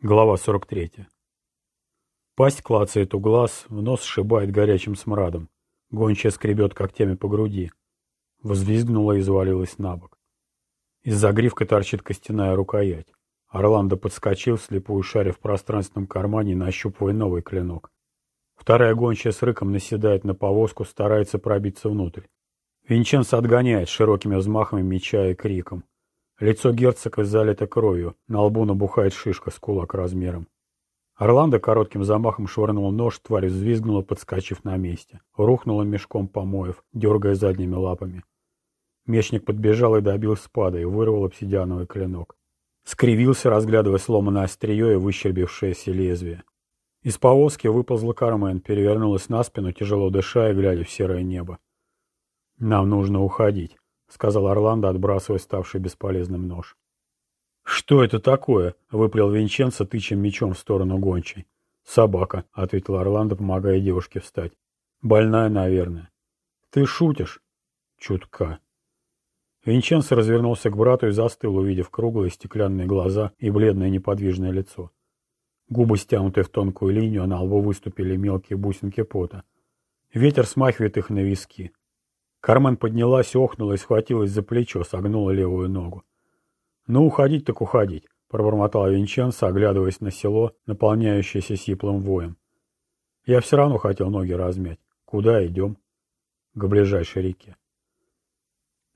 Глава 43. Пасть клацает у глаз, в нос сшибает горячим смрадом. Гончая скребет когтями по груди. Взвизгнула и завалилась на бок. Из-за гривка торчит костяная рукоять. Орландо подскочил, слепую шаря в пространственном кармане, нащупывая новый клинок. Вторая гончая с рыком наседает на повозку, старается пробиться внутрь. Винченцо отгоняет широкими взмахами меча и криком. Лицо герцога залито кровью, на лбу набухает шишка с кулак размером. Орландо коротким замахом швырнул нож, тварь взвизгнула, подскочив на месте. Рухнула мешком помоев, дергая задними лапами. Мечник подбежал и добил спада и вырвал обсидиановый клинок. Скривился, разглядывая сломанное острие и выщербившееся лезвие. Из повозки выползла Кармен, перевернулась на спину, тяжело дыша и глядя в серое небо. «Нам нужно уходить», — сказал Орландо, отбрасывая ставший бесполезным нож. «Что это такое?» — выплел Винченцо, тыча мечом в сторону гончей. «Собака», — ответил Орландо, помогая девушке встать. «Больная, наверное». «Ты шутишь?» «Чутка». Винченцо развернулся к брату и застыл, увидев круглые стеклянные глаза и бледное неподвижное лицо. Губы стянуты в тонкую линию, на лбу выступили мелкие бусинки пота. Ветер смахивает их на виски. Кармен поднялась, охнула и схватилась за плечо, согнула левую ногу. «Ну, уходить так уходить», — пробормотал Винченцо, оглядываясь на село, наполняющееся сиплым воем. «Я все равно хотел ноги размять. Куда идем?» «К ближайшей реке».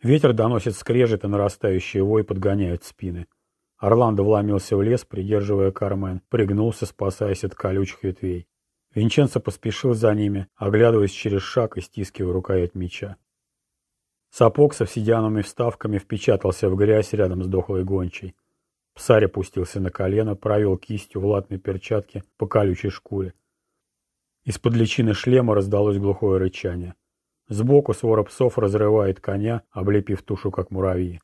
Ветер доносит скрежет и нарастающий вой подгоняет спины. Орландо вломился в лес, придерживая Кармен, пригнулся, спасаясь от колючих ветвей. Винченцо поспешил за ними, оглядываясь через шаг и стискивая рукоять меча. Сапог с обсидиановыми вставками впечатался в грязь рядом с дохлой гончей. Псарь опустился на колено, провел кистью в латной перчатке по колючей шкуре. Из-под личины шлема раздалось глухое рычание. Сбоку свора псов разрывает коня, облепив тушу, как муравьи.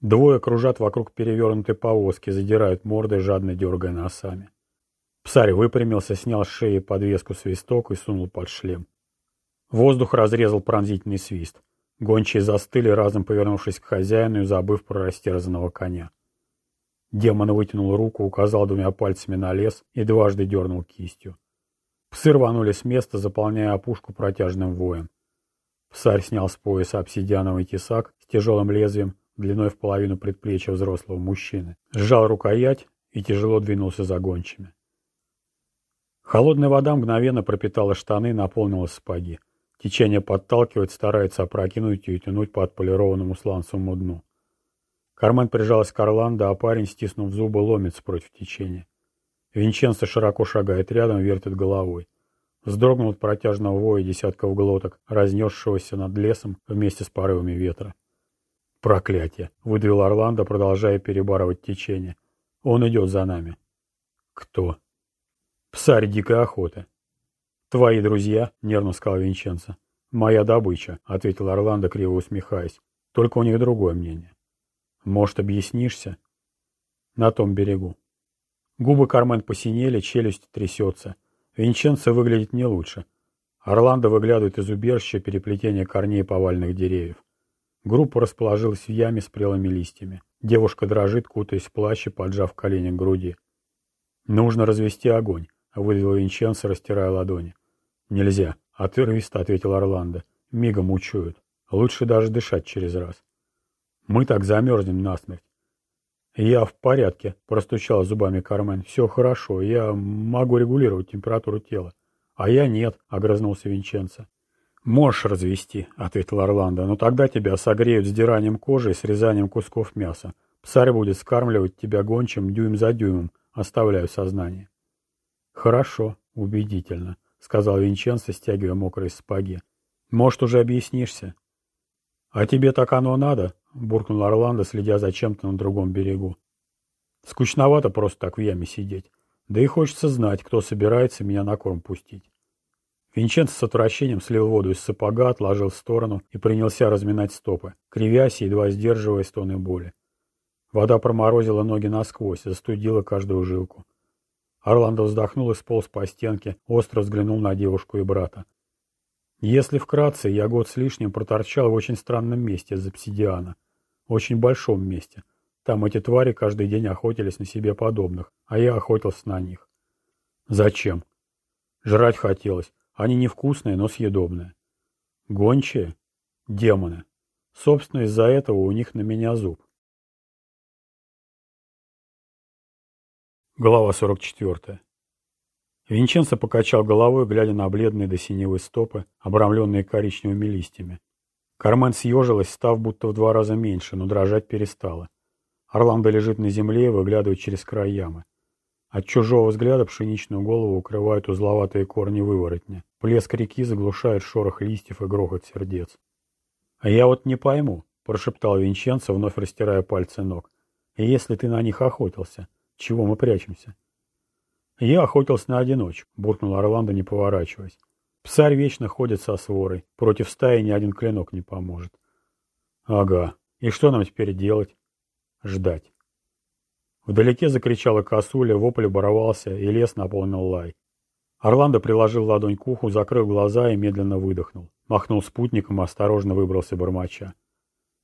Двое кружат вокруг перевернутой повозки, задирают морды, жадно дергая носами. Псарь выпрямился, снял с шеи подвеску свисток и сунул под шлем. Воздух разрезал пронзительный свист. Гончие застыли, разом повернувшись к хозяину и забыв про растерзанного коня. Демон вытянул руку, указал двумя пальцами на лес и дважды дернул кистью. Псы рванули с места, заполняя опушку протяжным воем. Псарь снял с пояса обсидиановый тесак с тяжелым лезвием, длиной в половину предплечья взрослого мужчины, сжал рукоять и тяжело двинулся за гончими. Холодная вода мгновенно пропитала штаны и наполнила сапоги. Течение подталкивает, старается опрокинуть и тянуть по отполированному сланцевому дну. Кармен прижалась к Орландо, а парень, стиснув зубы, ломится против течения. Винченцо широко шагает рядом, вертит головой. Вздрогнул от протяжного воя десятков глоток, разнесшегося над лесом вместе с порывами ветра. «Проклятие!» — выдавил Орландо, продолжая перебарывать течение. «Он идет за нами». «Кто?» «Псарь дикой охоты. «Твои друзья?» — нервно сказал Винченцо. «Моя добыча», — ответил Орландо, криво усмехаясь. «Только у них другое мнение». «Может, объяснишься?» «На том берегу». Губы Кармен посинели, челюсть трясется. Винченцо выглядит не лучше. Орландо выглядывает из убежища переплетения корней повальных деревьев. Группа расположилась в яме с прелыми листьями. Девушка дрожит, кутаясь в плащ и поджав колени к груди. «Нужно развести огонь», — выдавил Винченцо, растирая ладони. «Нельзя», — отрывисто ответил Орландо. «Мигом учуют. Лучше даже дышать через раз. Мы так замерзнем насмерть». «Я в порядке», — простучал зубами Кармен. «Все хорошо. Я могу регулировать температуру тела». «А я нет», — огрызнулся Винченцо. «Можешь развести», — ответил Орландо, — «но тогда тебя согреют сдиранием кожи и срезанием кусков мяса. Псарь будет скармливать тебя гончим дюйм за дюймом, оставляя сознание». «Хорошо, убедительно», — сказал Винченцо, стягивая мокрые сапоги. «Может, уже объяснишься?» «А тебе так оно надо?» — буркнул Орландо, следя за чем-то на другом берегу. «Скучновато просто так в яме сидеть. Да и хочется знать, кто собирается меня на корм пустить». Винченцо с отвращением слил воду из сапога, отложил в сторону и принялся разминать стопы, кривясь и едва сдерживая стоны боли. Вода проморозила ноги насквозь, застудила каждую жилку. Орландо вздохнул и сполз по стенке, остро взглянул на девушку и брата. Если вкратце, я год с лишним проторчал в очень странном месте из обсидиана. Очень большом месте. Там эти твари каждый день охотились на себе подобных, а я охотился на них. Зачем? Жрать хотелось. Они невкусные, но съедобные. Гончие? Демоны. Собственно, из-за этого у них на меня зуб. Глава 44. Винченцо покачал головой, глядя на бледные до синевы стопы, обрамленные коричневыми листьями. Кармен съежилась, став будто в два раза меньше, но дрожать перестала. Орландо лежит на земле и выглядывает через край ямы. От чужого взгляда пшеничную голову укрывают узловатые корни выворотня. Плеск реки заглушает шорох листьев и грохот сердец. «А я вот не пойму», — прошептал Винченцо, вновь растирая пальцы ног. «Если ты на них охотился, чего мы прячемся?» «Я охотился на одиночку», — буркнул Орландо, не поворачиваясь. «Псарь вечно ходит со сворой. Против стаи ни один клинок не поможет». «Ага. И что нам теперь делать?» «Ждать». Вдалеке закричала косуля, вопль оборвался, и лес наполнил лай. Орландо приложил ладонь к уху, закрыл глаза и медленно выдохнул. Махнул спутником и осторожно выбрался бормоча.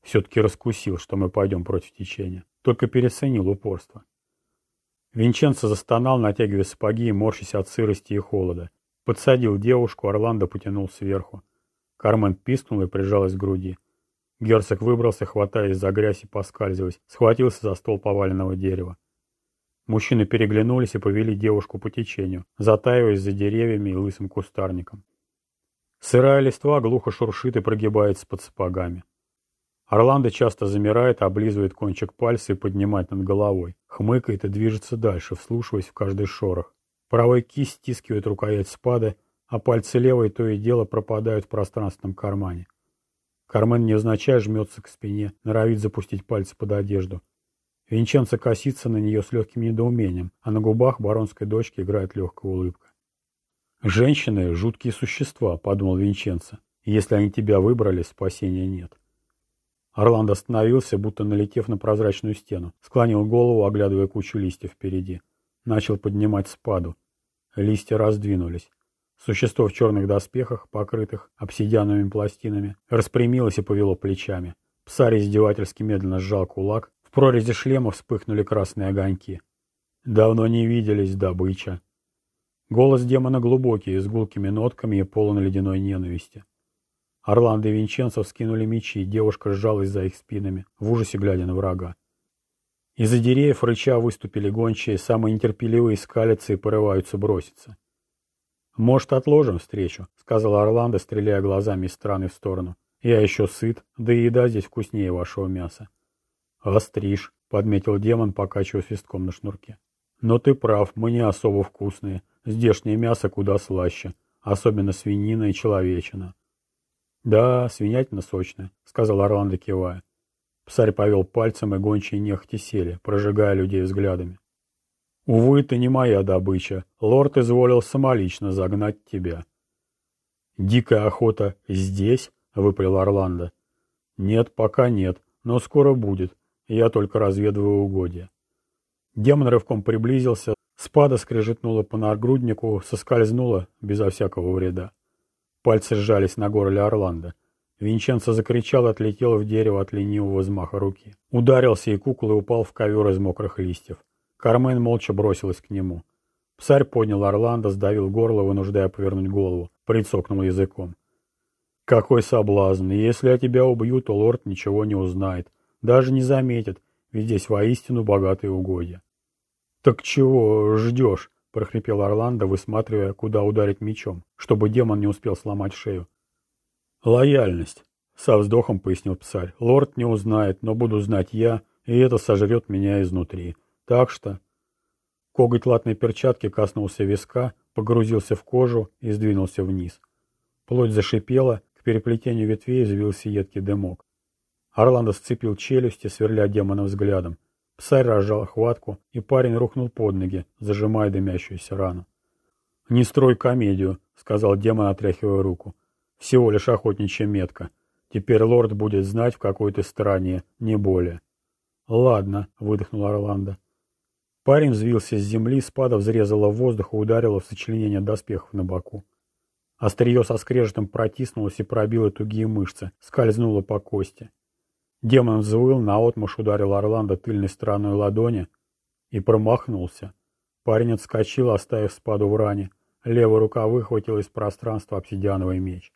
Все-таки раскусил, что мы пойдем против течения. Только переоценил упорство. Винченцо застонал, натягивая сапоги и морщась от сырости и холода. Подсадил девушку, Орландо потянул сверху. Кармен пискнул и прижалась к груди. Герцог выбрался, хватаясь за грязь и поскальзываясь, схватился за стол поваленного дерева. Мужчины переглянулись и повели девушку по течению, затаиваясь за деревьями и лысым кустарником. Сырая листва глухо шуршит и прогибается под сапогами. Орландо часто замирает, облизывает кончик пальца и поднимает над головой. Хмыкает и движется дальше, вслушиваясь в каждый шорох. Правой кисть стискивает рукоять спады, а пальцы левой то и дело пропадают в пространственном кармане. Кармен невзначай жмется к спине, норовит запустить пальцы под одежду. Винченцо косится на нее с легким недоумением, а на губах баронской дочки играет легкая улыбка. «Женщины — жуткие существа», — подумал Винченцо. «Если они тебя выбрали, спасения нет». Орландо остановился, будто налетев на прозрачную стену. Склонил голову, оглядывая кучу листьев впереди. Начал поднимать спаду. Листья раздвинулись. Существо в черных доспехах, покрытых обсидиановыми пластинами, распрямилось и повело плечами. Псарь издевательски медленно сжал кулак. В прорезе шлема вспыхнули красные огоньки. «Давно не виделись, добыча». Голос демона глубокий, с гулкими нотками и полон ледяной ненависти. Орландо и Винченцо вскинули мечи, девушка сжалась за их спинами, в ужасе глядя на врага. Из-за деревьев рыча выступили гончие, самые нетерпеливые скалятся и порываются броситься. «Может, отложим встречу?» — сказал Орландо, стреляя глазами из стороны в сторону. «Я еще сыт, да и еда здесь вкуснее вашего мяса». «Остриж», — подметил демон, покачивая свистком на шнурке. «Но ты прав, мы не особо вкусные. Здешнее мясо куда слаще, особенно свинина и человечина». «Да, свинятина сочная», — сказал Орландо, кивая. Псарь повел пальцем, и гончие нехотя сели, прожигая людей взглядами. «Увы, ты не моя добыча. Лорд изволил самолично загнать тебя». «Дикая охота здесь?» — выпалил Орландо. «Нет, пока нет, но скоро будет. Я только разведываю угодья». Демон рывком приблизился, спада скрежетнула по нагруднику, соскользнула безо всякого вреда. Пальцы сжались на горле Орландо. Винченцо закричал и отлетел в дерево от ленивого взмаха руки. Ударился и куклой упал в ковер из мокрых листьев. Кармен молча бросилась к нему. Псарь поднял Орландо, сдавил горло, вынуждая повернуть голову. Прицокнул языком. «Какой соблазн! Если я тебя убью, то лорд ничего не узнает. Даже не заметит, ведь здесь воистину богатые угодья». «Так чего ждешь?» — прохрипел Орландо, высматривая, куда ударить мечом, чтобы демон не успел сломать шею. «Лояльность», — со вздохом пояснил псарь. «Лорд не узнает, но буду знать я, и это сожрет меня изнутри. Так что...» Коготь латной перчатки коснулся виска, погрузился в кожу и сдвинулся вниз. Плоть зашипела, к переплетению ветвей извился едкий дымок. Орландо сцепил челюсти, сверля демона взглядом. Псарь разжал хватку, и парень рухнул под ноги, зажимая дымящуюся рану. «Не строй комедию», — сказал демон, отряхивая руку. «Всего лишь охотничья метка. Теперь лорд будет знать, в какой ты стороне, не более». «Ладно», — выдохнул Орландо. Парень взвился с земли, спада взрезала в воздух и ударила в сочленение доспехов на боку. Острие со скрежетом протиснулось и пробило тугие мышцы, скользнуло по кости. Демон взвыл, наотмашь ударил Орландо тыльной стороной ладони и промахнулся. Парень отскочил, оставив спаду в ране. Левая рука выхватила из пространства обсидиановый меч.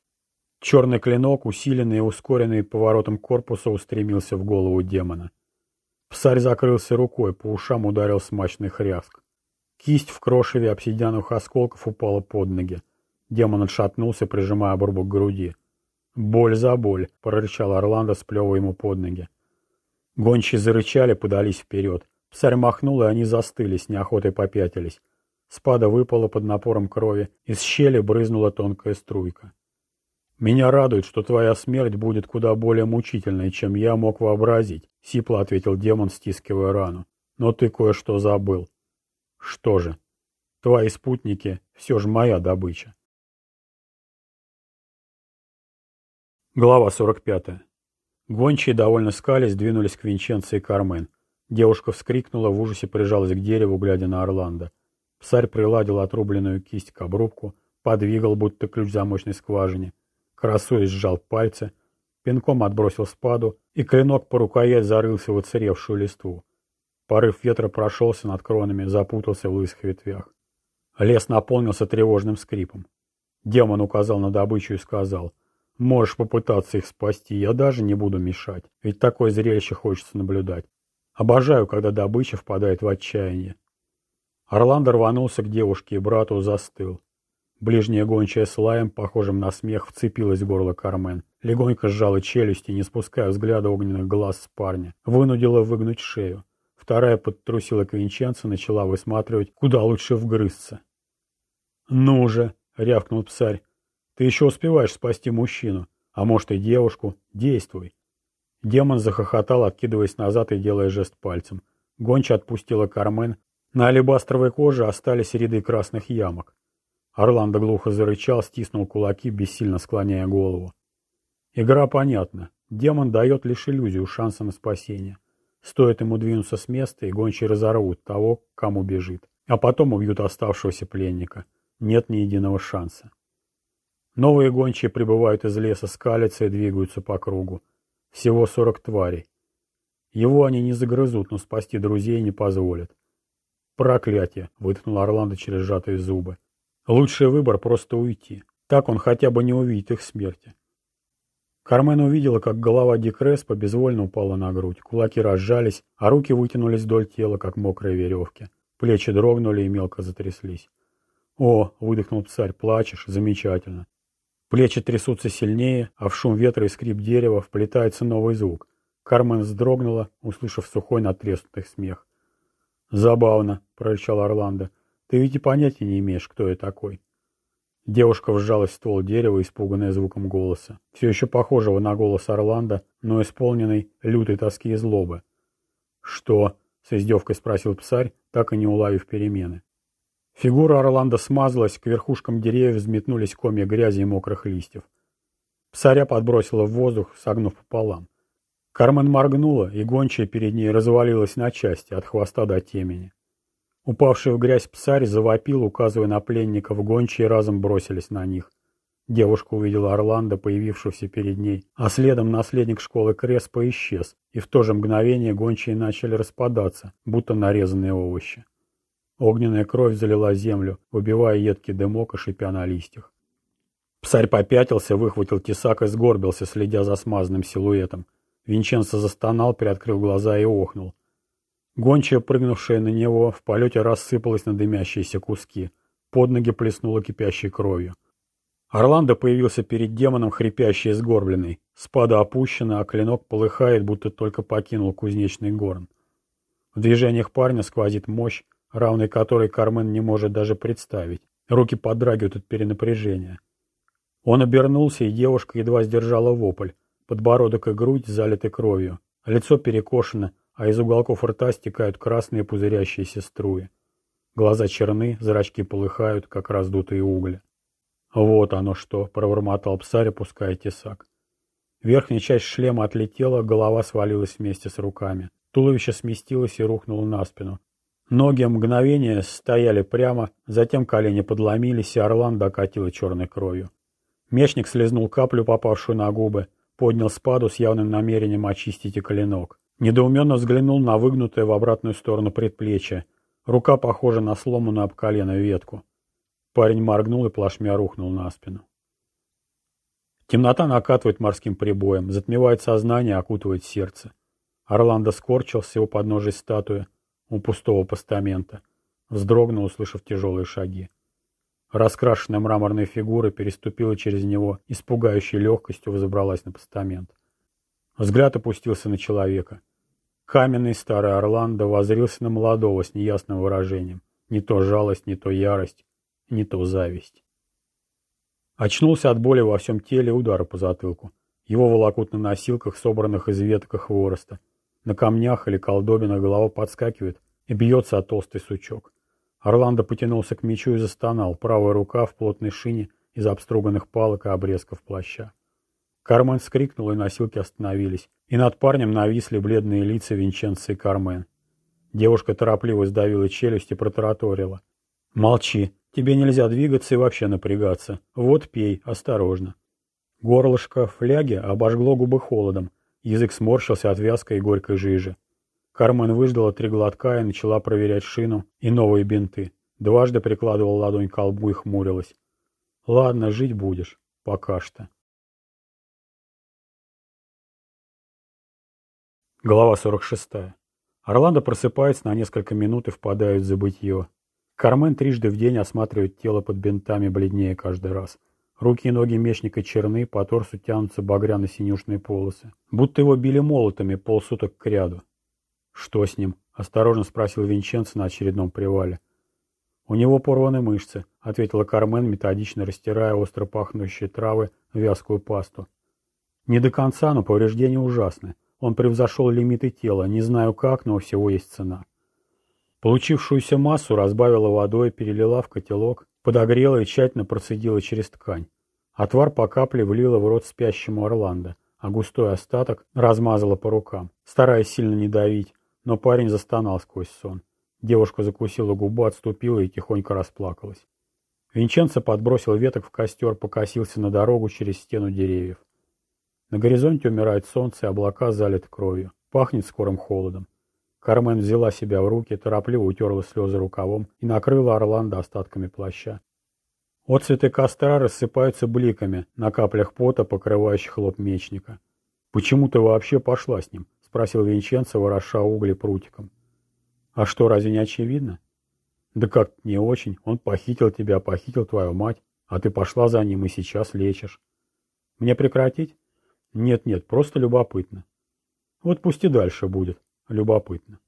Черный клинок, усиленный и ускоренный поворотом корпуса, устремился в голову демона. Псарь закрылся рукой, по ушам ударил смачный хряск. Кисть в крошеве обсидиановых осколков упала под ноги. Демон отшатнулся, прижимая обрубок к груди. «Боль за боль!» — прорычал Орландо, сплевывая ему под ноги. Гончие зарычали, подались вперед. Псарь махнул, и они застыли, с неохотой попятились. Спада выпала под напором крови, из щели брызнула тонкая струйка. «Меня радует, что твоя смерть будет куда более мучительной, чем я мог вообразить», — сипло ответил демон, стискивая рану. «Но ты кое-что забыл». «Что же? Твои спутники все же моя добыча». Глава 45. Гончие, довольно скались, двинулись к Винченце и Кармен. Девушка вскрикнула, в ужасе прижалась к дереву, глядя на Орландо. Псарь приладил отрубленную кисть к обрубку, подвигал, будто ключ замочной скважине. Красуясь, сжал пальцы, пинком отбросил спаду, и клинок по рукоять зарылся в оцаревшую листву. Порыв ветра прошелся над кронами, запутался в лысых ветвях. Лес наполнился тревожным скрипом. Демон указал на добычу и сказал, «Можешь попытаться их спасти, я даже не буду мешать, ведь такое зрелище хочется наблюдать. Обожаю, когда добыча впадает в отчаяние. Орландо рванулся к девушке и брату застыл. Ближняя гончая с лаем, похожим на смех, вцепилась в горло Кармен. Легонько сжала челюсти, не спуская взгляда огненных глаз с парня. Вынудила выгнуть шею. Вторая подтрусила к Винченцо, начала высматривать, куда лучше вгрызться. «Ну же!» — рявкнул псарь. «Ты еще успеваешь спасти мужчину, а может и девушку. Действуй!» Демон захохотал, откидываясь назад и делая жест пальцем. Гонча отпустила Кармен, на алебастровой коже остались ряды красных ямок. Орландо глухо зарычал, стиснул кулаки, бессильно склоняя голову. Игра понятна. Демон дает лишь иллюзию шанса на спасение. Стоит ему двинуться с места, и гончие разорвут того, кому бежит. А потом убьют оставшегося пленника. Нет ни единого шанса. Новые гончие прибывают из леса, скалятся и двигаются по кругу. Всего сорок тварей. Его они не загрызут, но спасти друзей не позволят. «Проклятие!» — вытянул Орландо через сжатые зубы. «Лучший выбор — просто уйти. Так он хотя бы не увидит их смерти». Кармен увидела, как голова Дикреспа безвольно упала на грудь, кулаки разжались, а руки вытянулись вдоль тела, как мокрые веревки. Плечи дрогнули и мелко затряслись. «О!» — выдохнул царь. «Плачешь? Замечательно!» Плечи трясутся сильнее, а в шум ветра и скрип дерева вплетается новый звук. Кармен вздрогнула, услышав сухой натреснутый смех. «Забавно», — прорычал Орландо. «Ты ведь и понятия не имеешь, кто я такой». Девушка вжалась в ствол дерева, испуганная звуком голоса. Все еще похожего на голос Орландо, но исполненный лютой тоски и злобы. «Что?» — с издевкой спросил псарь, так и не уловив перемены. Фигура Орландо смазалась, к верхушкам деревьев взметнулись комья грязи и мокрых листьев. Псаря подбросила в воздух, согнув пополам. Кармен моргнула, и гончая перед ней развалилась на части, от хвоста до темени. Упавший в грязь псарь завопил, указывая на пленников, гончие разом бросились на них. Девушка увидела Орландо, появившегося перед ней, а следом наследник школы Креспа исчез, и в то же мгновение гончие начали распадаться, будто нарезанные овощи. Огненная кровь залила землю, выбивая едкий дымок и шипя на листьях. Псарь попятился, выхватил тесак и сгорбился, следя за смазанным силуэтом. Винченцо застонал, приоткрыл глаза и охнул. Гончая, прыгнувшая на него, в полете рассыпалась на дымящиеся куски. Под ноги плеснула кипящей кровью. Орландо появился перед демоном, хрипящий и сгорбленный. Спада опущена, а клинок полыхает, будто только покинул кузнечный горн. В движениях парня сквозит мощь, равной которой Кармен не может даже представить. Руки подрагивают от перенапряжения. Он обернулся, и девушка едва сдержала вопль. Подбородок и грудь залиты кровью. Лицо перекошено, а из уголков рта стекают красные пузырящиеся струи. Глаза черны, зрачки полыхают, как раздутые угли. «Вот оно что!» — пробормотал псарь, опуская тесак. Верхняя часть шлема отлетела, голова свалилась вместе с руками. Туловище сместилось и рухнуло на спину. Ноги мгновение стояли прямо, затем колени подломились, и Орландо окатило черной кровью. Мечник слезнул каплю, попавшую на губы, поднял спаду с явным намерением очистить и коленок. Недоуменно взглянул на выгнутое в обратную сторону предплечье. Рука похожа на сломанную об колено ветку. Парень моргнул и плашмя рухнул на спину. Темнота накатывает морским прибоем, затмевает сознание, окутывает сердце. Орландо скорчился у подножия статуи, у пустого постамента. Вздрогнул, услышав тяжелые шаги. Раскрашенная мраморная фигура переступила через него и с пугающей легкостью взобралась на постамент. Взгляд опустился на человека. Каменный старый Орландо возрился на молодого с неясным выражением. Не то жалость, не то ярость, не то зависть. Очнулся от боли во всем теле удара по затылку. Его волокут на носилках, собранных из веток хвороста. На камнях или колдобинах голова подскакивает и бьется о толстый сучок. Орландо потянулся к мечу и застонал, правая рука в плотной шине из обструганных палок и обрезков плаща. Кармен вскрикнул, и носилки остановились, и над парнем нависли бледные лица Винченца и Кармен. Девушка торопливо сдавила челюсть и протараторила. «Молчи, Тебе нельзя двигаться и вообще напрягаться. Вот пей, осторожно. Горлышко фляги обожгло губы холодом. Язык сморщился от вязкой и горькой жижи. Кармен выждала три глотка и начала проверять шину и новые бинты. Дважды прикладывала ладонь к колбу и хмурилась. Ладно, жить будешь. Пока что. Глава 46. Орландо просыпается на несколько минут и впадает в забытье. Кармен трижды в день осматривает тело под бинтами, бледнее каждый раз. Руки и ноги мечника черны, по торсу тянутся багряно-синюшные полосы. Будто его били молотами полсуток к ряду. «Что с ним?» — осторожно спросил Винченцо на очередном привале. «У него порваны мышцы», — ответила Кармен, методично растирая остро пахнущие травы в вязкую пасту. «Не до конца, но повреждения ужасны. Он превзошел лимиты тела. Не знаю как, но у всего есть цена». Получившуюся массу разбавила водой, перелила в котелок, подогрела и тщательно процедила через ткань. Отвар по капле влила в рот спящему Орландо, а густой остаток размазала по рукам, стараясь сильно не давить, но парень застонал сквозь сон. Девушка закусила губу, отступила и тихонько расплакалась. Винченцо подбросил веток в костер, покосился на дорогу через стену деревьев. На горизонте умирает солнце, облака залиты кровью. Пахнет скорым холодом. Кармен взяла себя в руки, торопливо утерла слезы рукавом и накрыла Орландо остатками плаща. Отцветы костра рассыпаются бликами на каплях пота, покрывающих лоб мечника. «Почему ты вообще пошла с ним?» — спросил Винченцо, вороша угли прутиком. «А что, разве не очевидно?» «Да как не очень. Он похитил тебя, похитил твою мать, а ты пошла за ним и сейчас лечишь». «Мне прекратить?» «Нет-нет, просто любопытно». «Вот пусть и дальше будет. Любопытно.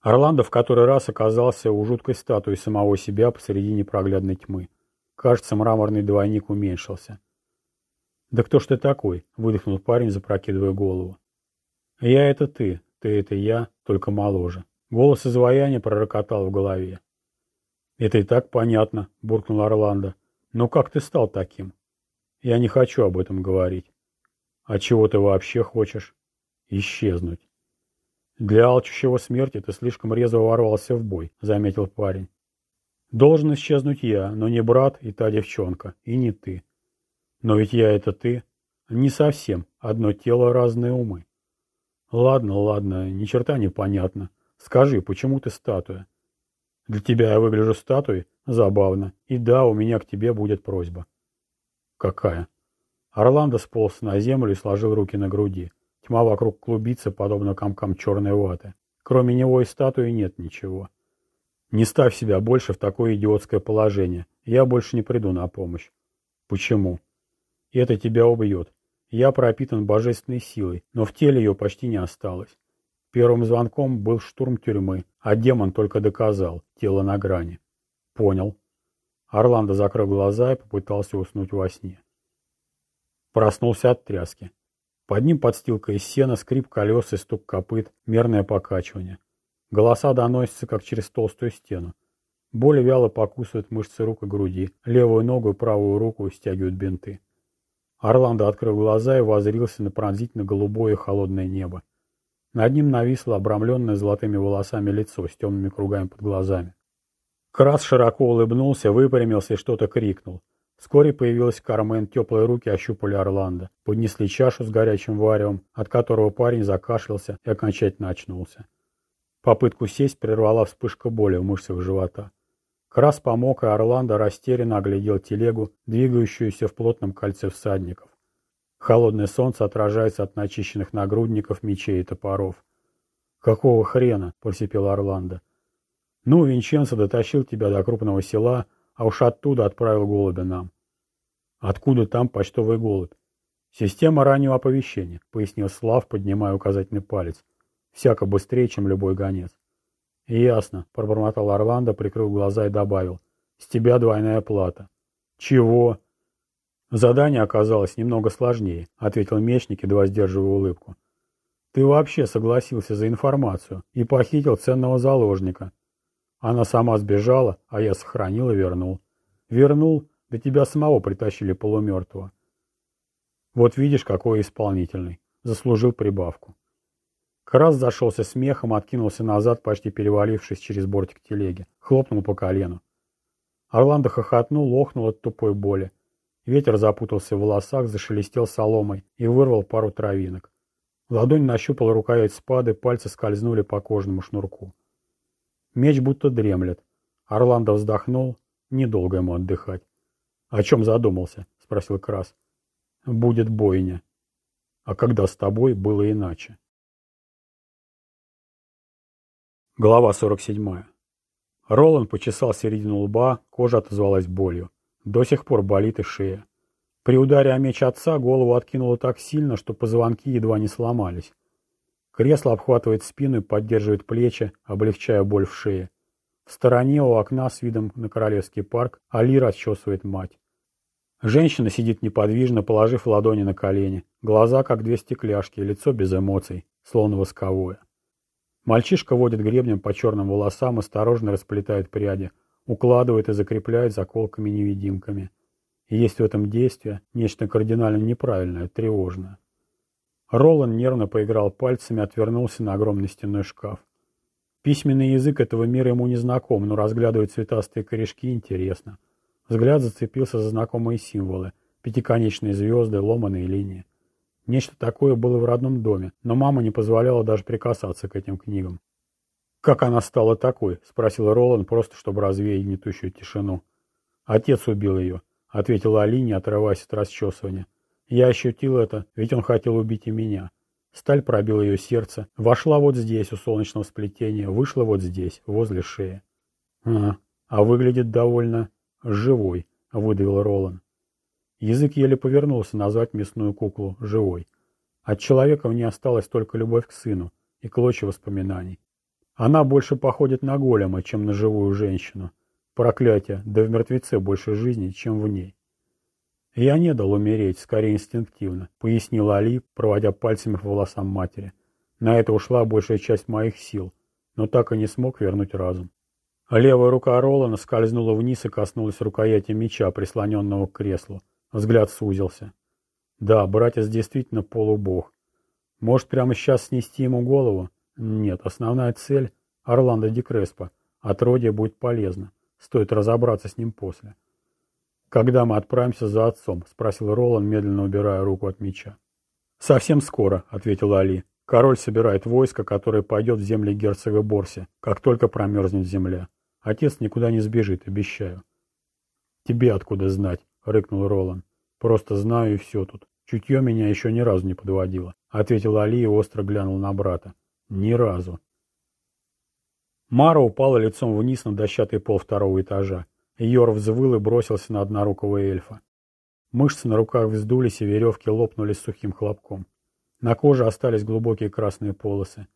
Орландо в который раз оказался у жуткой статуи самого себя посреди непроглядной тьмы. Кажется, мраморный двойник уменьшился. «Да кто ж ты такой?» — выдохнул парень, запрокидывая голову. «Я — это ты, ты — это я, только моложе». Голос изваяния пророкотал в голове. «Это и так понятно», — буркнул Орландо. «Но как ты стал таким?» «Я не хочу об этом говорить». «А чего ты вообще хочешь?» Исчезнуть. Для алчущего смерти ты слишком резво ворвался в бой, заметил парень. Должен исчезнуть я, но не брат и та девчонка, и не ты. Но ведь я это ты. Не совсем. Одно тело, разные умы. Ладно, ладно, ни черта не понятно. Скажи, почему ты статуя? Для тебя я выгляжу статуей? Забавно. И да, у меня к тебе будет просьба. Какая? Орландо сполз на землю и сложил руки на груди. Тьма вокруг клубится, подобно комкам черной ваты. Кроме него и статуи нет ничего. Не ставь себя больше в такое идиотское положение. Я больше не приду на помощь. Почему? Это тебя убьет. Я пропитан божественной силой, но в теле ее почти не осталось. Первым звонком был штурм тюрьмы, а демон только доказал, тело на грани. Понял. Орландо закрыл глаза и попытался уснуть во сне. Проснулся от тряски. Под ним подстилка из сена, скрип колес и стук копыт, мерное покачивание. Голоса доносятся, как через толстую стену. Боль вяло покусывает мышцы рук и груди. Левую ногу и правую руку стягивают бинты. Орландо открыл глаза и возрился на пронзительно голубое холодное небо. Над ним нависло обрамленное золотыми волосами лицо с темными кругами под глазами. Крас широко улыбнулся, выпрямился и что-то крикнул. Вскоре появилась Кармен, теплые руки ощупали Орландо, поднесли чашу с горячим варевом, от которого парень закашлялся и окончательно очнулся. Попытку сесть прервала вспышка боли в мышцах живота. Крас помог, и Орландо растерянно оглядел телегу, двигающуюся в плотном кольце всадников. Холодное солнце отражается от начищенных нагрудников, мечей и топоров. «Какого хрена?» — просипел Орландо. «Ну, Винченцо дотащил тебя до крупного села, а уж оттуда отправил голубя нам». «Откуда там почтовый голубь?» «Система раннего оповещения», — пояснил Слав, поднимая указательный палец. «Всяко быстрее, чем любой гонец». «Ясно», — пробормотал Орландо, прикрыл глаза и добавил. «С тебя двойная плата». «Чего?» «Задание оказалось немного сложнее», — ответил мечник, едва сдерживая улыбку. Ты вообще согласился за информацию и похитил ценного заложника. Она сама сбежала, а я сохранил и вернул. Вернул, да тебя самого притащили полумертвого. Вот видишь, какой исполнительный. Заслужил прибавку. Крас зашелся смехом, откинулся назад, почти перевалившись через бортик телеги. Хлопнул по колену. Орландо хохотнул, охнул от тупой боли. Ветер запутался в волосах, зашелестел соломой и вырвал пару травинок. Ладонь нащупала рукоять спады, пальцы скользнули по кожному шнурку. Меч будто дремлет. Орландо вздохнул. Недолго ему отдыхать. «О чем задумался?» — спросил Крас. «Будет бойня. А когда с тобой было иначе?» Глава 47. Роланд почесал середину лба, кожа отозвалась болью. До сих пор болит и шея. При ударе о меч отца голову откинуло так сильно, что позвонки едва не сломались. Кресло обхватывает спину и поддерживает плечи, облегчая боль в шее. В стороне у окна с видом на Королевский парк Али расчесывает мать. Женщина сидит неподвижно, положив ладони на колени. Глаза, как две стекляшки, лицо без эмоций, словно восковое. Мальчишка водит гребнем по черным волосам, осторожно расплетает пряди, укладывает и закрепляет заколками-невидимками. Есть в этом действии нечто кардинально неправильное, тревожное. Ролан нервно поиграл пальцами, отвернулся на огромный стенной шкаф. Письменный язык этого мира ему не знаком, но разглядывать цветастые корешки интересно. Взгляд зацепился за знакомые символы. Пятиконечные звезды, ломаные линии. Нечто такое было в родном доме, но мама не позволяла даже прикасаться к этим книгам. «Как она стала такой?» — спросил Ролан, просто чтобы развеять гнетущую тишину. «Отец убил ее ответила Али, не отрываясь от расчесывания. Я ощутил это, ведь он хотел убить и меня. Сталь пробила ее сердце, вошла вот здесь, у солнечного сплетения, вышла вот здесь, возле шеи. А, а выглядит довольно живой, выдавил Ролан. Язык еле повернулся назвать мясную куклу живой. От человека мне осталась только любовь к сыну и клочья воспоминаний. Она больше походит на голема, чем на живую женщину. Проклятие, да в мертвеце больше жизни, чем в ней. Я не дал умереть, скорее инстинктивно, пояснила Али, проводя пальцами по волосам матери. На это ушла большая часть моих сил, но так и не смог вернуть разум. Левая рука Ролана скользнула вниз и коснулась рукояти меча, прислоненного к креслу. Взгляд сузился. Да, братец действительно полубог. Может, прямо сейчас снести ему голову? Нет, основная цель — Орландо Ди Креспо. Отродье будет полезно. Стоит разобраться с ним после. «Когда мы отправимся за отцом?» — спросил Ролан, медленно убирая руку от меча. «Совсем скоро», — ответил Али. «Король собирает войско, которое пойдет в земли герцога Борси, как только промерзнет земля. Отец никуда не сбежит, обещаю». «Тебе откуда знать?» — рыкнул Ролан. «Просто знаю и все тут. Чутье меня еще ни разу не подводило», — ответил Али и остро глянул на брата. «Ни разу». Мара упала лицом вниз на дощатый пол второго этажа. Йор взвыл и бросился на однорукого эльфа. Мышцы на руках вздулись, и веревки лопнули сухим хлопком. На коже остались глубокие красные полосы.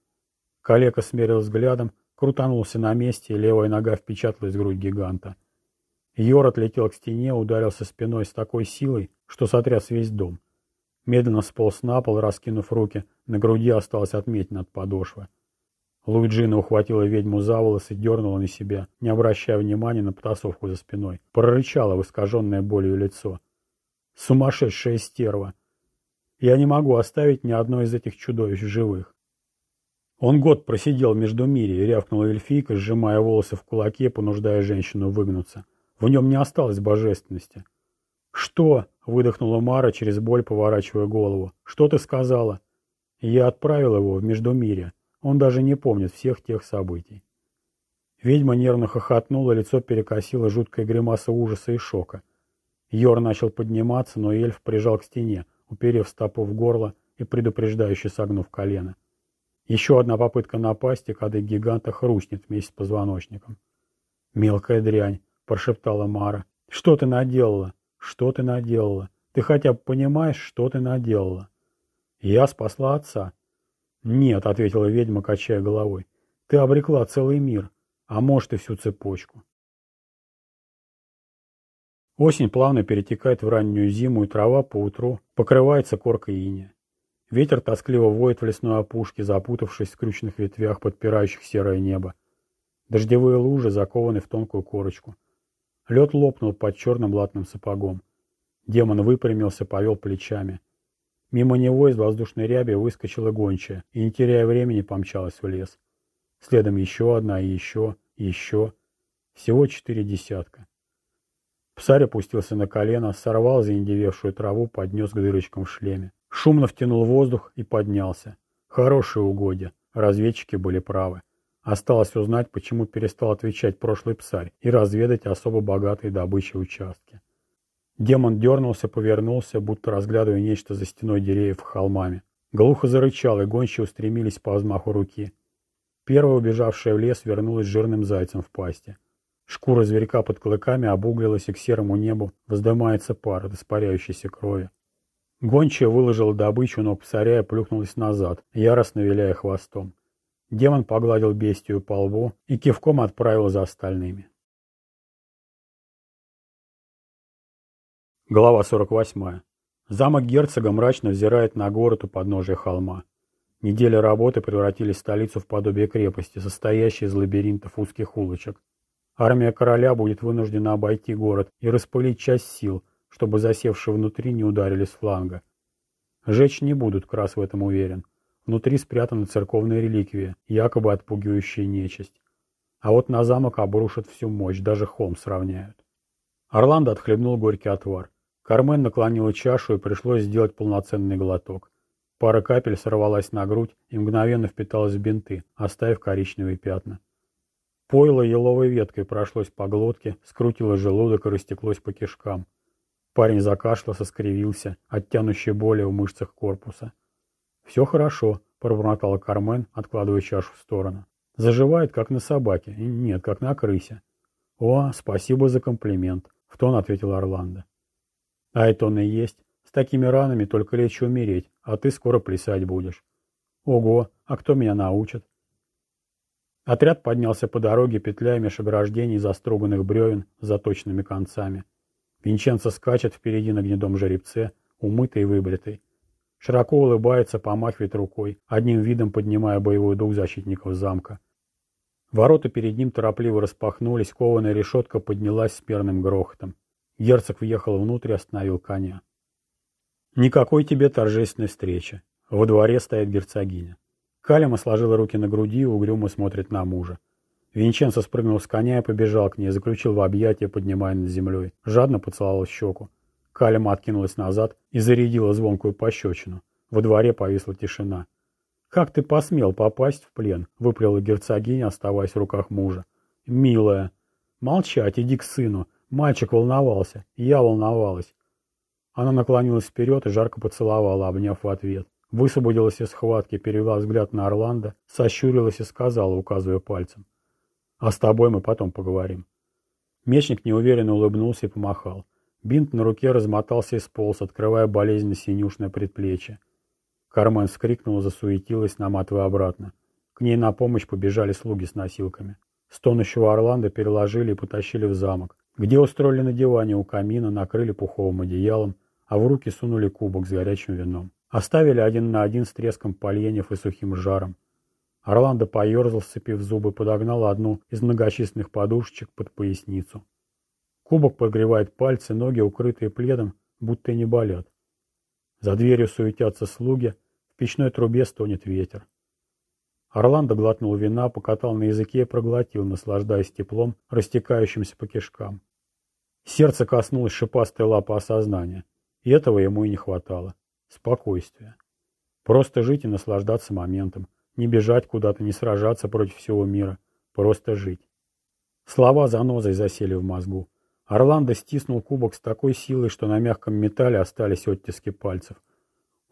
Калека смерил взглядом, крутанулся на месте, левая нога впечаталась в грудь гиганта. Йор отлетел к стене, ударился спиной с такой силой, что сотряс весь дом. Медленно сполз на пол, раскинув руки, на груди осталась отметина от подошвы. Луиджина ухватила ведьму за волосы, дернула на себя, не обращая внимания на потасовку за спиной. Прорычала в искаженное болью лицо. «Сумасшедшая стерва! Я не могу оставить ни одно из этих чудовищ живых!» Он год просидел между мире, рявкнула эльфийка, сжимая волосы в кулаке, понуждая женщину выгнуться. В нем не осталось божественности. «Что?» — выдохнула Мара через боль, поворачивая голову. «Что ты сказала?» Я отправил его в Междумирье. Он даже не помнит всех тех событий. Ведьма нервно хохотнула, лицо перекосило жуткая гримаса ужаса и шока. Йор начал подниматься, но эльф прижал к стене, уперев стопу в горло и предупреждающе согнув колено. Еще одна попытка напасть, и кадык гиганта хрустнет вместе с позвоночником. «Мелкая дрянь», — прошептала Мара. «Что ты наделала? Что ты наделала? Ты хотя бы понимаешь, что ты наделала?» «Я спасла отца». «Нет», — ответила ведьма, качая головой. «Ты обрекла целый мир, а может и всю цепочку». Осень плавно перетекает в раннюю зиму, и трава поутру покрывается коркой иния. Ветер тоскливо воет в лесной опушке, запутавшись в скрюченных ветвях, подпирающих серое небо. Дождевые лужи закованы в тонкую корочку. Лед лопнул под черным латным сапогом. Демон выпрямился, повел плечами. Мимо него из воздушной ряби выскочила гончая и, не теряя времени, помчалась в лес. Следом еще одна и еще, и еще. Всего четыре десятка. Псарь опустился на колено, сорвал заиндевевшую траву, поднес к дырочкам в шлеме. Шумно втянул воздух и поднялся. Хорошие угодья. Разведчики были правы. Осталось узнать, почему перестал отвечать прошлый псарь и разведать особо богатые добычей участки. Демон дернулся, повернулся, будто разглядывая нечто за стеной деревьев холмами. Глухо зарычал, и гончие устремились по взмаху руки. Первая, убежавшая в лес, вернулась жирным зайцем в пасти. Шкура зверька под клыками обуглилась, и к серому небу вздымается пар от испаряющейся крови. Гончая выложила добычу, но псаря плюхнулась назад, яростно виляя хвостом. Демон погладил бестию по лбу и кивком отправил за остальными. Глава 48. Замок герцога мрачно взирает на город у подножия холма. Недели работы превратили столицу в подобие крепости, состоящей из лабиринтов узких улочек. Армия короля будет вынуждена обойти город и распылить часть сил, чтобы засевшие внутри не ударили с фланга. Жечь не будут, Крас в этом уверен. Внутри спрятаны церковные реликвии, якобы отпугивающие нечисть. А вот на замок обрушат всю мощь, даже холм сравняют. Орландо отхлебнул горький отвар. Кармен наклонила чашу и пришлось сделать полноценный глоток. Пара капель сорвалась на грудь и мгновенно впиталась в бинты, оставив коричневые пятна. Пойло еловой веткой прошлось по глотке, скрутило желудок и растеклось по кишкам. Парень закашлялся, скривился от тянущей боли в мышцах корпуса. «Все хорошо», — пробормотала Кармен, откладывая чашу в сторону. «Заживает, как на собаке. Нет, как на крысе». «О, спасибо за комплимент», — в тон ответил Орландо. «А это он и есть. С такими ранами только лечь умереть, а ты скоро плясать будешь». «Ого, а кто меня научит?» Отряд поднялся по дороге, петляя меж ограждений заструганных бревен с заточенными концами. Винченцо скачет впереди на гнедом жеребце, умытый и выбритый. Широко улыбается, помахивает рукой, одним видом поднимая боевой дух защитников замка. Ворота перед ним торопливо распахнулись, кованая решетка поднялась с перным грохотом. Герцог въехал внутрь и остановил коня. Никакой тебе торжественной встречи. Во дворе стоит герцогиня. Калима сложила руки на груди и угрюмо смотрит на мужа. Винченцо спрыгнул с коня и побежал к ней, заключил в объятия, поднимая над землей. Жадно поцеловал щеку. Калима откинулась назад и зарядила звонкую пощечину. Во дворе повисла тишина. «Как ты посмел попасть в плен?» — выплела герцогиня, оставаясь в руках мужа. «Милая!» «Молчать, иди к сыну!» Мальчик волновался, я волновалась. Она наклонилась вперед и жарко поцеловала, обняв в ответ. Высвободилась из схватки, перевела взгляд на Орландо, сощурилась и сказала, указывая пальцем. «А с тобой мы потом поговорим». Мечник неуверенно улыбнулся и помахал. Бинт на руке размотался и сполз, открывая болезненно синюшное предплечье. Кармен вскрикнула, засуетилась, наматывая обратно. К ней на помощь побежали слуги с носилками. Стонущего Орландо переложили и потащили в замок, где устроили на диване у камина, накрыли пуховым одеялом, а в руки сунули кубок с горячим вином. Оставили один на один с треском поленьев и сухим жаром. Орландо поерзал, сцепив зубы, подогнал одну из многочисленных подушечек под поясницу. Кубок подгревает пальцы, ноги, укрытые пледом, будто не болят. За дверью суетятся слуги, в печной трубе стонет ветер. Орландо глотнул вина, покатал на языке и проглотил, наслаждаясь теплом, растекающимся по кишкам. Сердце коснулось шипастой лапы осознания. И этого ему и не хватало. Спокойствия. Просто жить и наслаждаться моментом. Не бежать куда-то, не сражаться против всего мира. Просто жить. Слова занозой засели в мозгу. Орландо стиснул кубок с такой силой, что на мягком металле остались оттиски пальцев.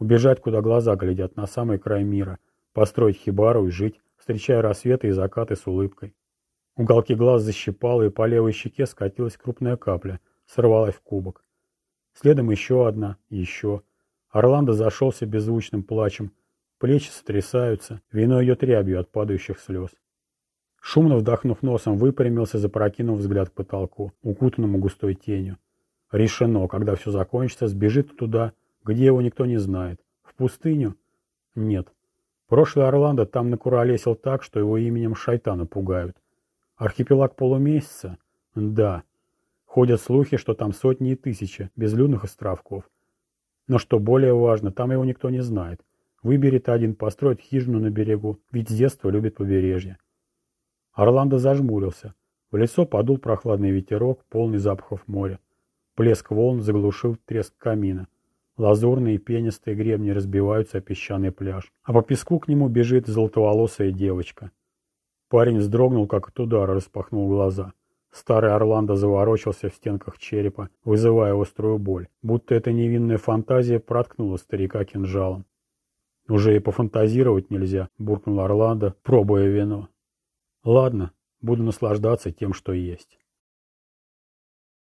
Убежать, куда глаза глядят, на самый край мира. Построить хибару и жить, встречая рассветы и закаты с улыбкой. Уголки глаз защипало, и по левой щеке скатилась крупная капля, сорвалась в кубок. Следом еще одна, еще. Орландо зашелся беззвучным плачем. Плечи сотрясаются, вино идет рябью от падающих слез. Шумно вдохнув носом, выпрямился, запрокинув взгляд к потолку, укутанному густой тенью. Решено, когда все закончится, сбежит туда, где его никто не знает. В пустыню? Нет. Прошлый Орландо там накуролесил так, что его именем шайтана пугают. Архипелаг полумесяца? Да. Ходят слухи, что там сотни и тысячи безлюдных островков. Но что более важно, там его никто не знает. Выберет один, построит хижину на берегу, ведь с детства любит побережье. Орландо зажмурился. В лицо подул прохладный ветерок, полный запахов моря. Плеск волн заглушил треск камина. Лазурные пенистые гребни разбиваются о песчаный пляж. А по песку к нему бежит золотоволосая девочка. Парень вздрогнул, как от удара, распахнул глаза. Старый Орландо заворочился в стенках черепа, вызывая острую боль, будто эта невинная фантазия проткнула старика кинжалом. «Уже и пофантазировать нельзя», — буркнул Орландо, пробуя вино. «Ладно, буду наслаждаться тем, что есть».